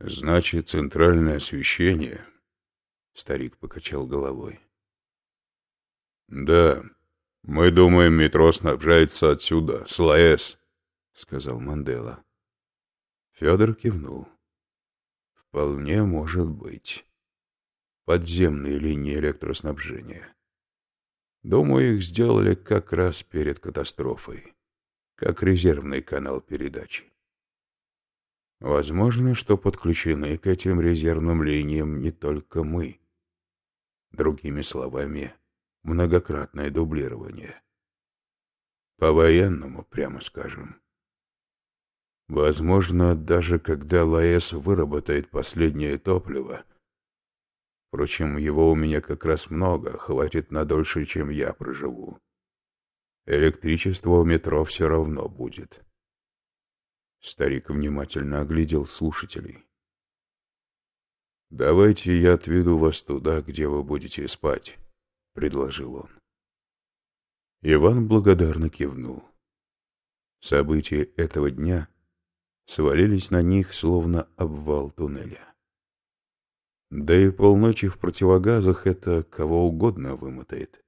Значит, центральное освещение? Старик покачал головой. Да, мы думаем, метро снабжается отсюда, с ЛАЭС, сказал Мандела. Федор кивнул. Вполне может быть. Подземные линии электроснабжения. Думаю, их сделали как раз перед катастрофой, как резервный канал передачи. Возможно, что подключены к этим резервным линиям не только мы. Другими словами, многократное дублирование. По-военному, прямо скажем. Возможно, даже когда ЛАЭС выработает последнее топливо, впрочем, его у меня как раз много, хватит на дольше, чем я проживу. Электричество у метро все равно будет. Старик внимательно оглядел слушателей. «Давайте я отведу вас туда, где вы будете спать», — предложил он. Иван благодарно кивнул. События этого дня свалились на них, словно обвал туннеля. Да и полночи в противогазах это кого угодно вымотает.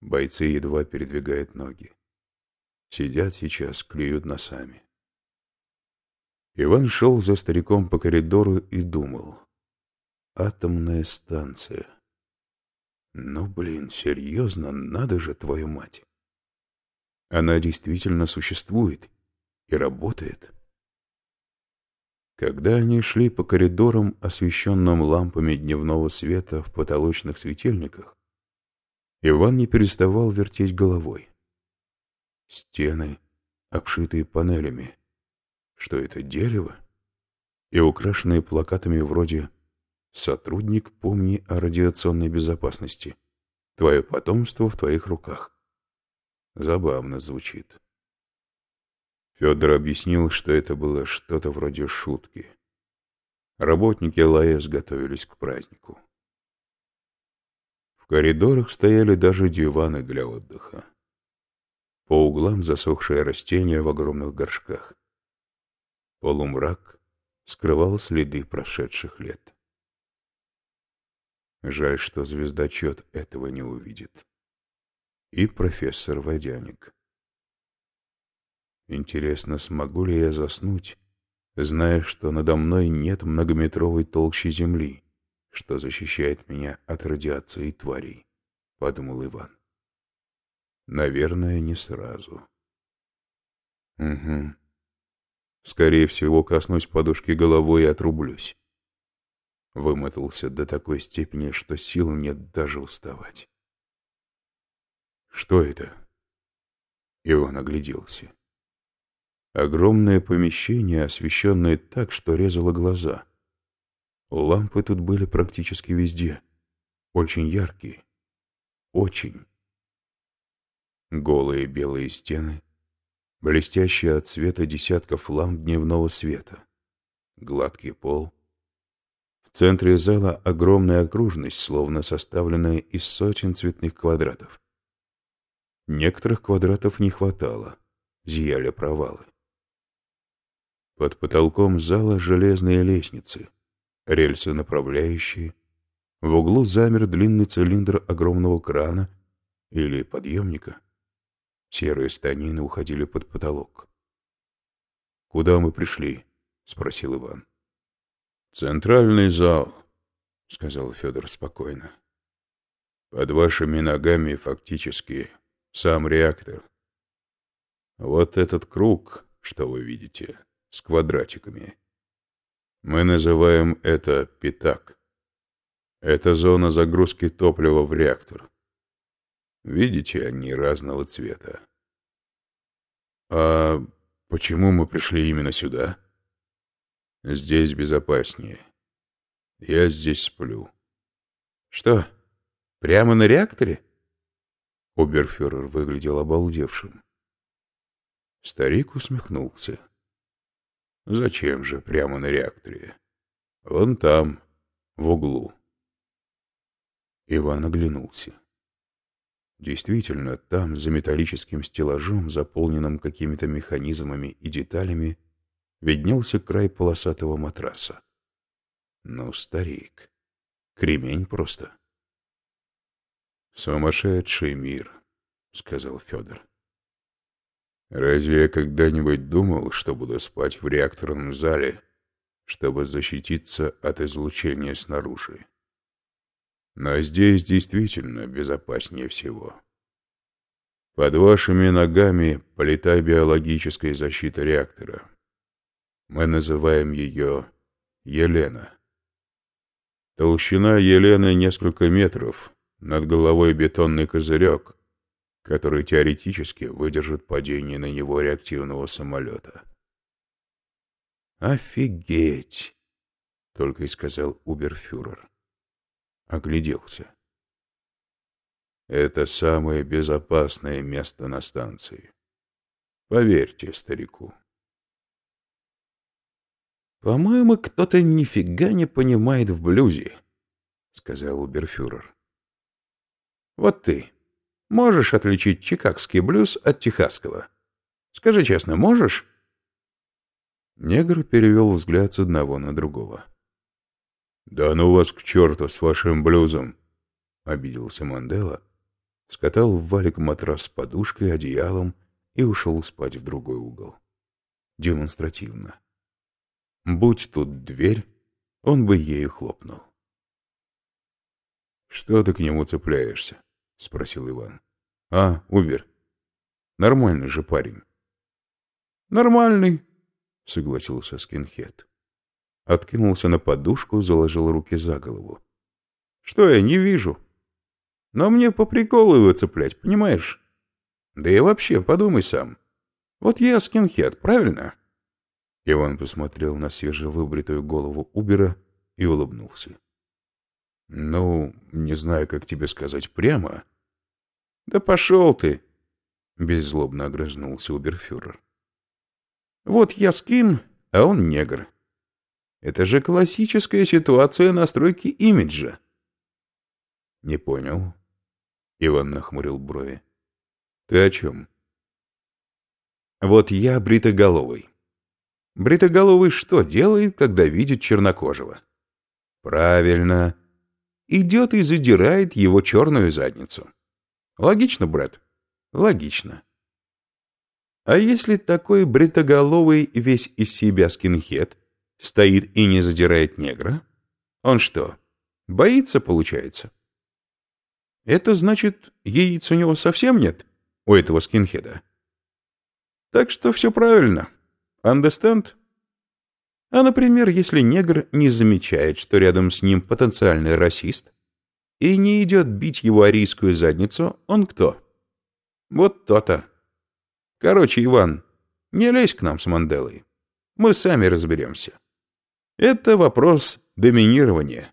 Бойцы едва передвигают ноги. Сидят сейчас, клюют носами. Иван шел за стариком по коридору и думал. Атомная станция. Ну, блин, серьезно, надо же, твою мать. Она действительно существует и работает. Когда они шли по коридорам, освещенным лампами дневного света в потолочных светильниках, Иван не переставал вертеть головой. Стены, обшитые панелями, что это дерево, и украшенные плакатами вроде «Сотрудник, помни о радиационной безопасности. Твое потомство в твоих руках». Забавно звучит. Федор объяснил, что это было что-то вроде шутки. Работники ЛАЭС готовились к празднику. В коридорах стояли даже диваны для отдыха. По углам засохшие растения в огромных горшках. Полумрак скрывал следы прошедших лет. Жаль, что звездочет этого не увидит. И профессор Водяник. Интересно, смогу ли я заснуть, зная, что надо мной нет многометровой толщи земли, что защищает меня от радиации тварей, — подумал Иван. Наверное, не сразу. Угу. Скорее всего, коснусь подушки головой и отрублюсь. Вымотался до такой степени, что сил нет даже уставать. Что это? Иван огляделся. Огромное помещение, освещенное так, что резало глаза. Лампы тут были практически везде. Очень яркие. Очень. Голые белые стены, блестящие от света десятков ламп дневного света, гладкий пол. В центре зала огромная окружность, словно составленная из сотен цветных квадратов. Некоторых квадратов не хватало, зияли провалы. Под потолком зала железные лестницы, рельсы направляющие. В углу замер длинный цилиндр огромного крана или подъемника. Серые станины уходили под потолок. «Куда мы пришли?» — спросил Иван. «Центральный зал», — сказал Федор спокойно. «Под вашими ногами фактически сам реактор. Вот этот круг, что вы видите, с квадратиками. Мы называем это пятак. Это зона загрузки топлива в реактор. Видите, они разного цвета. А почему мы пришли именно сюда? Здесь безопаснее. Я здесь сплю. Что, прямо на реакторе? Оберфюрер выглядел обалдевшим. Старик усмехнулся. Зачем же прямо на реакторе? Вон там, в углу. Иван оглянулся. Действительно, там, за металлическим стеллажом, заполненным какими-то механизмами и деталями, виднелся край полосатого матраса. Ну, старик, кремень просто. Сумасшедший мир, сказал Федор. Разве я когда-нибудь думал, что буду спать в реакторном зале, чтобы защититься от излучения снаружи? Но здесь действительно безопаснее всего. Под вашими ногами полета биологическая защита реактора. Мы называем ее Елена. Толщина Елены несколько метров, над головой бетонный козырек, который теоретически выдержит падение на него реактивного самолета. «Офигеть!» — только и сказал Уберфюрер. Огляделся. Это самое безопасное место на станции. Поверьте старику. «По-моему, кто-то нифига не понимает в блюзе», — сказал Уберфюрер. «Вот ты можешь отличить чикагский блюз от техасского? Скажи честно, можешь?» Негр перевел взгляд с одного на другого. «Да ну вас к черту с вашим блюзом!» — обиделся Мандела, скатал в валик матрас с подушкой, одеялом и ушел спать в другой угол. Демонстративно. Будь тут дверь, он бы ею хлопнул. «Что ты к нему цепляешься?» — спросил Иван. «А, Убер, нормальный же парень». «Нормальный», — согласился скинхед. Откинулся на подушку, заложил руки за голову. «Что я не вижу?» Но мне по приколу его цеплять, понимаешь? Да и вообще, подумай сам. Вот я скинхед, правильно?» Иван посмотрел на свежевыбритую голову Убера и улыбнулся. «Ну, не знаю, как тебе сказать прямо». «Да пошел ты!» — беззлобно огрызнулся Уберфюрер. «Вот я скин, а он негр. Это же классическая ситуация настройки имиджа». «Не понял», Иван нахмурил брови. Ты о чем? Вот я бритоголовый. Бритоголовый что делает, когда видит чернокожего? Правильно. Идет и задирает его черную задницу. Логично, брат? Логично. А если такой бритоголовый весь из себя скинхед стоит и не задирает негра, он что, боится, получается? Это значит, яиц у него совсем нет, у этого скинхеда. Так что все правильно. Understand? А, например, если негр не замечает, что рядом с ним потенциальный расист, и не идет бить его арийскую задницу, он кто? Вот то-то. Короче, Иван, не лезь к нам с Манделой. Мы сами разберемся. Это вопрос доминирования.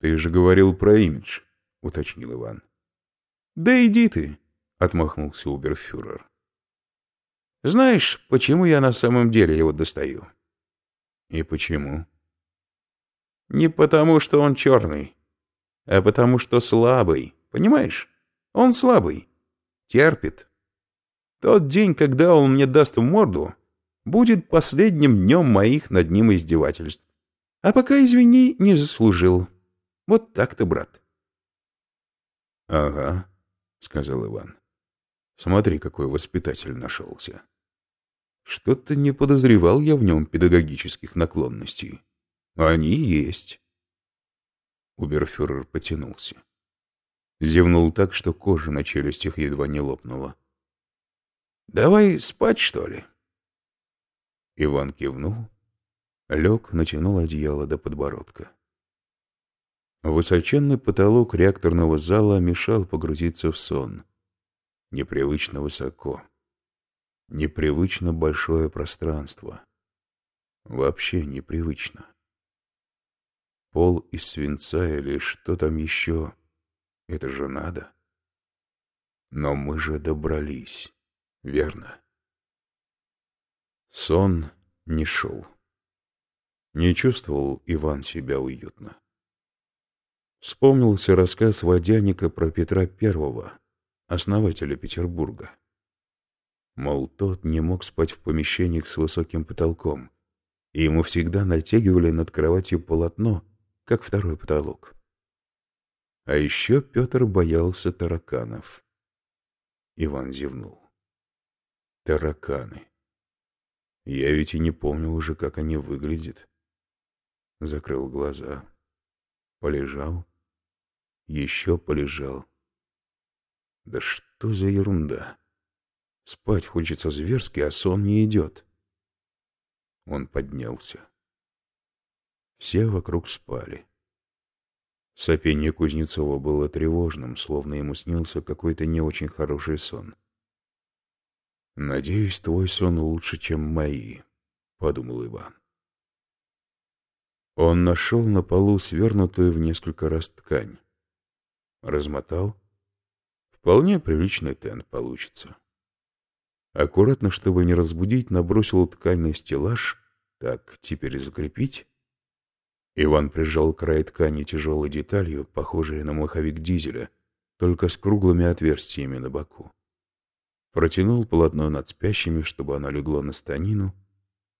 Ты же говорил про имидж. — уточнил Иван. «Да иди ты», — отмахнулся Уберфюрер. «Знаешь, почему я на самом деле его достаю?» «И почему?» «Не потому, что он черный, а потому, что слабый, понимаешь? Он слабый, терпит. Тот день, когда он мне даст в морду, будет последним днем моих над ним издевательств. А пока, извини, не заслужил. Вот так-то, брат». — Ага, — сказал Иван. — Смотри, какой воспитатель нашелся. Что-то не подозревал я в нем педагогических наклонностей. Они есть. Уберфюрер потянулся. Зевнул так, что кожа на челюстях едва не лопнула. — Давай спать, что ли? Иван кивнул, лег, натянул одеяло до подбородка. Высоченный потолок реакторного зала мешал погрузиться в сон. Непривычно высоко. Непривычно большое пространство. Вообще непривычно. Пол из свинца или что там еще? Это же надо. Но мы же добрались, верно? Сон не шел. Не чувствовал Иван себя уютно. Вспомнился рассказ Водяника про Петра Первого, основателя Петербурга. Мол, тот не мог спать в помещениях с высоким потолком, и ему всегда натягивали над кроватью полотно, как второй потолок. А еще Петр боялся тараканов. Иван зевнул. Тараканы. Я ведь и не помнил уже, как они выглядят. Закрыл глаза. Полежал. Еще полежал. Да что за ерунда? Спать хочется зверски, а сон не идет. Он поднялся. Все вокруг спали. Сопение Кузнецова было тревожным, словно ему снился какой-то не очень хороший сон. «Надеюсь, твой сон лучше, чем мои», — подумал Иван. Он нашел на полу свернутую в несколько раз ткань. Размотал. Вполне приличный тент получится. Аккуратно, чтобы не разбудить, набросил ткань на стеллаж. Так, теперь закрепить. Иван прижал край ткани тяжелой деталью, похожей на маховик дизеля, только с круглыми отверстиями на боку протянул полотно над спящими, чтобы оно легло на станину,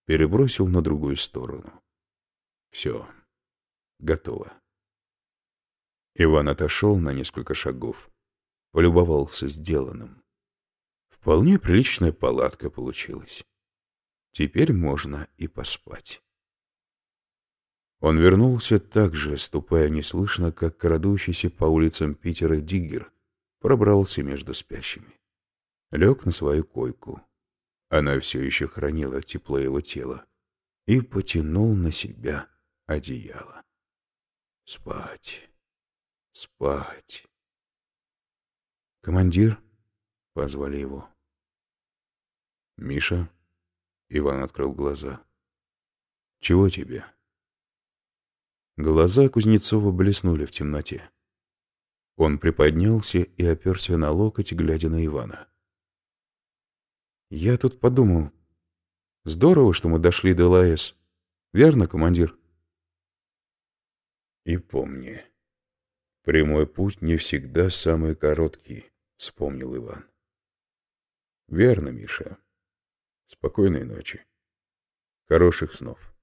перебросил на другую сторону. Все, готово. Иван отошел на несколько шагов, полюбовался сделанным. Вполне приличная палатка получилась. Теперь можно и поспать. Он вернулся так же, ступая неслышно, как крадущийся по улицам Питера Диггер пробрался между спящими лег на свою койку. Она все еще хранила тепло его тела и потянул на себя одеяло. Спать, спать. «Командир?» — позвали его. «Миша?» — Иван открыл глаза. «Чего тебе?» Глаза Кузнецова блеснули в темноте. Он приподнялся и оперся на локоть, глядя на Ивана. Я тут подумал. Здорово, что мы дошли до ЛАЭС. Верно, командир? И помни, прямой путь не всегда самый короткий, вспомнил Иван. Верно, Миша. Спокойной ночи. Хороших снов.